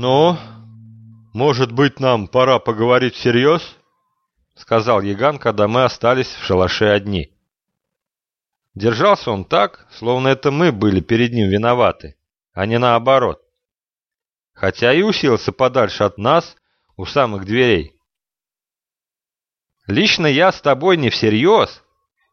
«Ну, может быть, нам пора поговорить всерьез?» — сказал Яган, когда мы остались в шалаше одни. Держался он так, словно это мы были перед ним виноваты, а не наоборот. Хотя и уселся подальше от нас, у самых дверей. «Лично я с тобой не всерьез,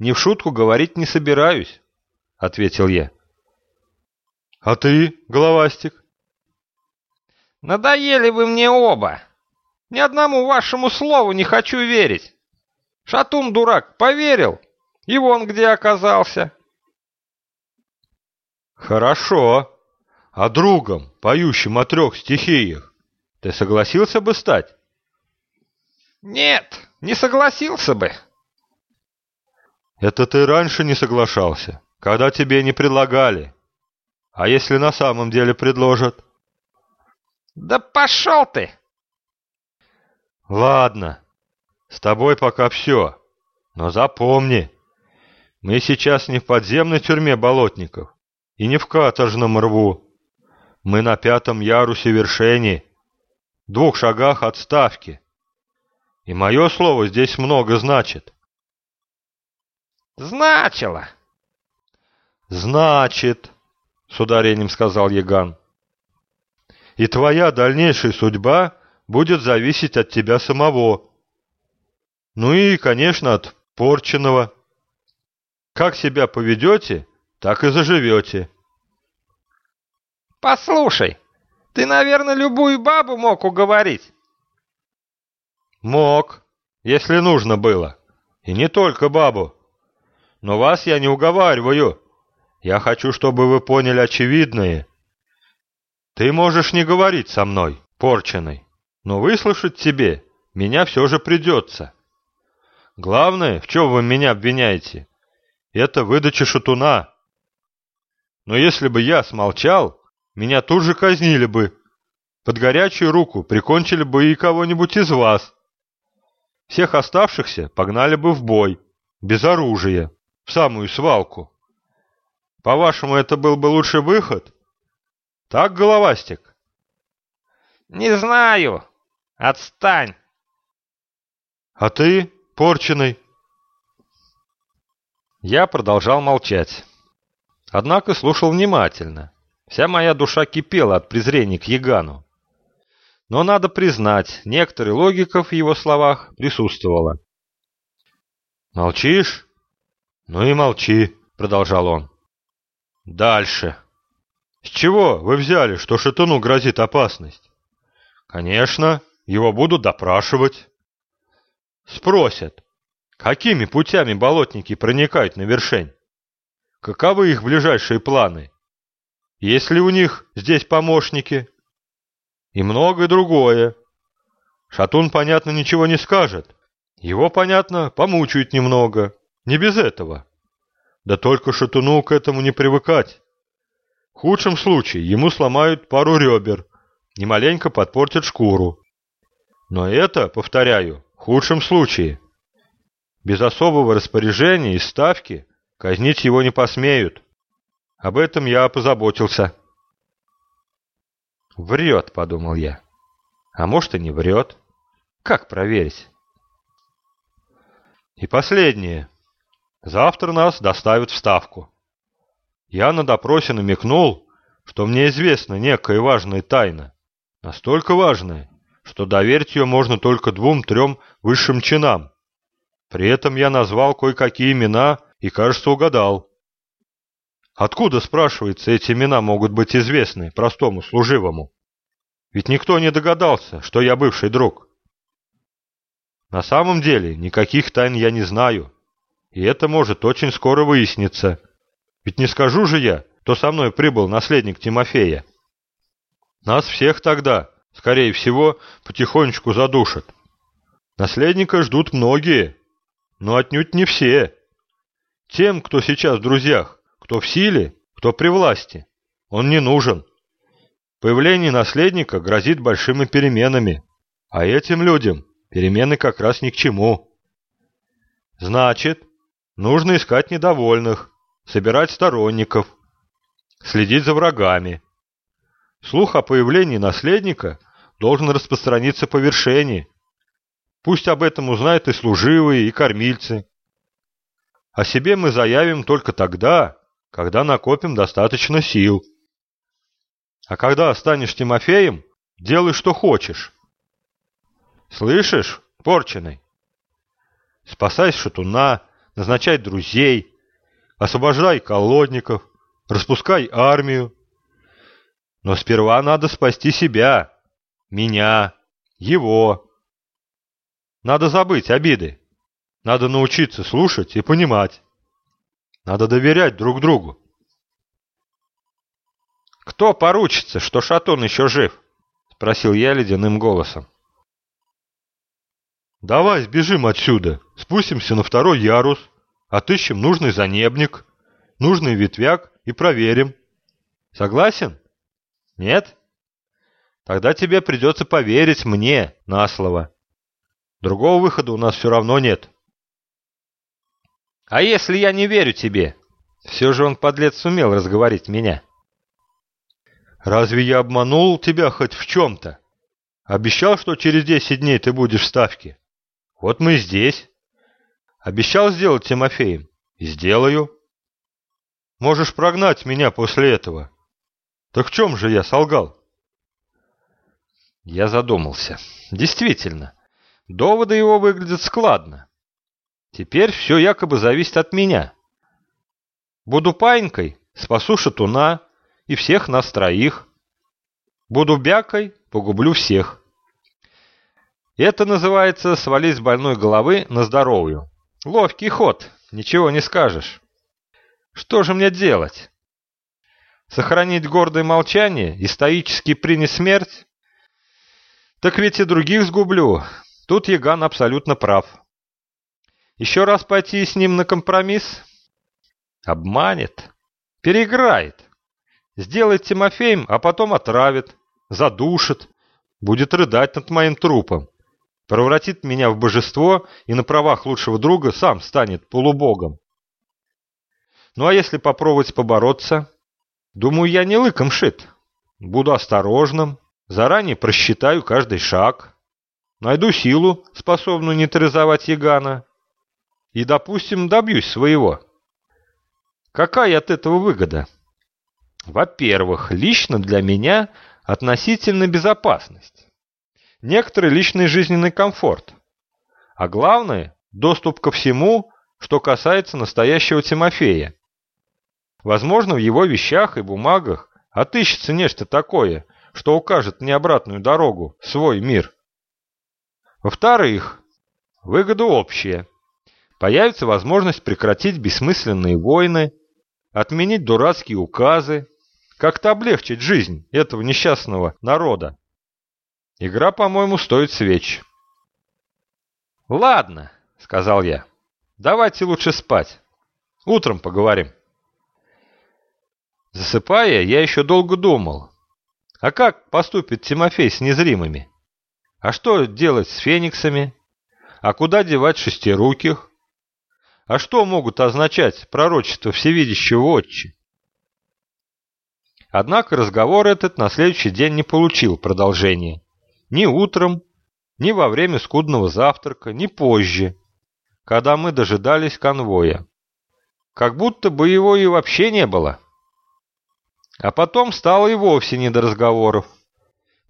не в шутку говорить не собираюсь», — ответил я. «А ты, головастик?» Надоели вы мне оба. Ни одному вашему слову не хочу верить. Шатун дурак поверил, и вон где оказался. Хорошо. А другом, поющим о трех стихиях, ты согласился бы стать? Нет, не согласился бы. Это ты раньше не соглашался, когда тебе не предлагали. А если на самом деле предложат? Да пошел ты! Ладно, с тобой пока все. Но запомни, мы сейчас не в подземной тюрьме болотников и не в каторжном рву. Мы на пятом ярусе вершений, двух шагах от ставки. И мое слово здесь много значит. Значило. Значит, с ударением сказал Яган и твоя дальнейшая судьба будет зависеть от тебя самого. Ну и, конечно, от порченого. Как себя поведете, так и заживете. Послушай, ты, наверное, любую бабу мог уговорить. Мог, если нужно было. И не только бабу. Но вас я не уговариваю. Я хочу, чтобы вы поняли очевидное. Ты можешь не говорить со мной, порченый, но выслушать тебе меня все же придется. Главное, в чем вы меня обвиняете, это выдача шатуна. Но если бы я смолчал, меня тут же казнили бы. Под горячую руку прикончили бы и кого-нибудь из вас. Всех оставшихся погнали бы в бой, без оружия, в самую свалку. По-вашему, это был бы лучший выход? Так, головастик? Не знаю. Отстань. А ты, порченый? Я продолжал молчать. Однако слушал внимательно. Вся моя душа кипела от презрения к Ягану. Но надо признать, некоторая логика в его словах присутствовала. «Молчишь? Ну и молчи», — продолжал он. «Дальше». С чего вы взяли, что Шатуну грозит опасность? Конечно, его будут допрашивать. Спросят, какими путями болотники проникают на вершень? Каковы их ближайшие планы? Есть ли у них здесь помощники? И многое другое. Шатун, понятно, ничего не скажет. Его, понятно, помучают немного. Не без этого. Да только Шатуну к этому не привыкать. В худшем случае ему сломают пару ребер и маленько подпортят шкуру. Но это, повторяю, в худшем случае. Без особого распоряжения и ставки казнить его не посмеют. Об этом я позаботился. «Врет», — подумал я. «А может, и не врет. Как проверить?» И последнее. Завтра нас доставят в Ставку. Я на допросе намекнул, что мне известна некая важная тайна. Настолько важная, что доверить ее можно только двум-трем высшим чинам. При этом я назвал кое-какие имена и, кажется, угадал. Откуда, спрашивается, эти имена могут быть известны простому служивому? Ведь никто не догадался, что я бывший друг. На самом деле, никаких тайн я не знаю, и это может очень скоро выясниться. Ведь не скажу же я, то со мной прибыл наследник Тимофея. Нас всех тогда, скорее всего, потихонечку задушат. Наследника ждут многие, но отнюдь не все. Тем, кто сейчас в друзьях, кто в силе, кто при власти, он не нужен. Появление наследника грозит большими переменами, а этим людям перемены как раз ни к чему. Значит, нужно искать недовольных, собирать сторонников, следить за врагами. Слух о появлении наследника должен распространиться по вершине. Пусть об этом узнают и служивые, и кормильцы. О себе мы заявим только тогда, когда накопим достаточно сил. А когда станешь Тимофеем, делай, что хочешь. Слышишь, порченый? Спасай шатуна, назначай друзей, освобождай колодников, распускай армию. Но сперва надо спасти себя, меня, его. Надо забыть обиды. Надо научиться слушать и понимать. Надо доверять друг другу. «Кто поручится, что Шатун еще жив?» — спросил я ледяным голосом. «Давай сбежим отсюда, спустимся на второй ярус, отыщем нужный занебник, нужный ветвяк и проверим. Согласен? Нет? Тогда тебе придется поверить мне на слово. Другого выхода у нас все равно нет». «А если я не верю тебе?» Все же он, подлец, сумел разговорить меня. «Разве я обманул тебя хоть в чем-то? Обещал, что через десять дней ты будешь в Ставке. Вот мы здесь. Обещал сделать Тимофеем. Сделаю. Можешь прогнать меня после этого. Так в чем же я солгал?» Я задумался. Действительно, доводы его выглядят складно. Теперь все якобы зависит от меня. Буду паинькой, спасу шатуна и всех нас троих. Буду бякой, погублю всех. Это называется свалить с больной головы на здоровую. Ловкий ход, ничего не скажешь. Что же мне делать? Сохранить гордое молчание и стоически принять смерть? Так ведь и других сгублю. Тут Яган абсолютно прав. Еще раз пойти с ним на компромисс? Обманет. Переиграет. Сделает Тимофеем, а потом отравит, задушит, будет рыдать над моим трупом. Превратит меня в божество и на правах лучшего друга сам станет полубогом. Ну а если попробовать побороться? Думаю, я не лыком шит. Буду осторожным, заранее просчитаю каждый шаг. Найду силу, способную нейтрализовать Ягана, и, допустим, добьюсь своего. Какая от этого выгода? Во-первых, лично для меня относительно безопасность. Некоторый личный жизненный комфорт. А главное, доступ ко всему, что касается настоящего Тимофея. Возможно, в его вещах и бумагах отыщется нечто такое, что укажет мне обратную дорогу свой мир. Во-вторых, выгода общая. Появится возможность прекратить бессмысленные войны, отменить дурацкие указы, как-то облегчить жизнь этого несчастного народа. Игра, по-моему, стоит свеч. «Ладно», — сказал я, — «давайте лучше спать. Утром поговорим». Засыпая, я еще долго думал. А как поступит Тимофей с незримыми? А что делать с фениксами? А куда девать шестируких? А что могут означать пророчества всевидящего отчи? Однако разговор этот на следующий день не получил продолжения. Ни утром, ни во время скудного завтрака, ни позже, когда мы дожидались конвоя. Как будто бы его и вообще не было. А потом стало и вовсе не до разговоров.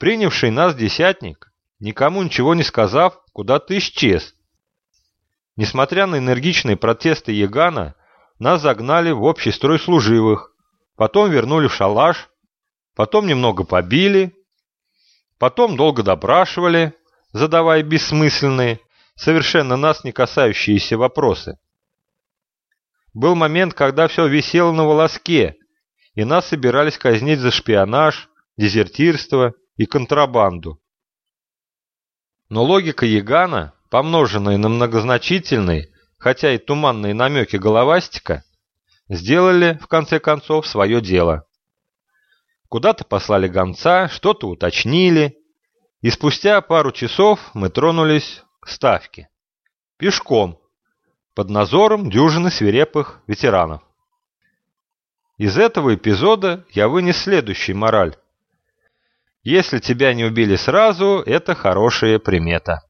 Принявший нас десятник, никому ничего не сказав, куда-то исчез, Несмотря на энергичные протесты Ягана, нас загнали в общий строй служивых, потом вернули в шалаш, потом немного побили, потом долго допрашивали, задавая бессмысленные, совершенно нас не касающиеся вопросы. Был момент, когда все висело на волоске, и нас собирались казнить за шпионаж, дезертирство и контрабанду. Но логика Ягана помноженные на многозначительные, хотя и туманные намеки головастика, сделали, в конце концов, свое дело. Куда-то послали гонца, что-то уточнили, и спустя пару часов мы тронулись к ставке. Пешком, под назором дюжины свирепых ветеранов. Из этого эпизода я вынес следующий мораль. Если тебя не убили сразу, это хорошая примета.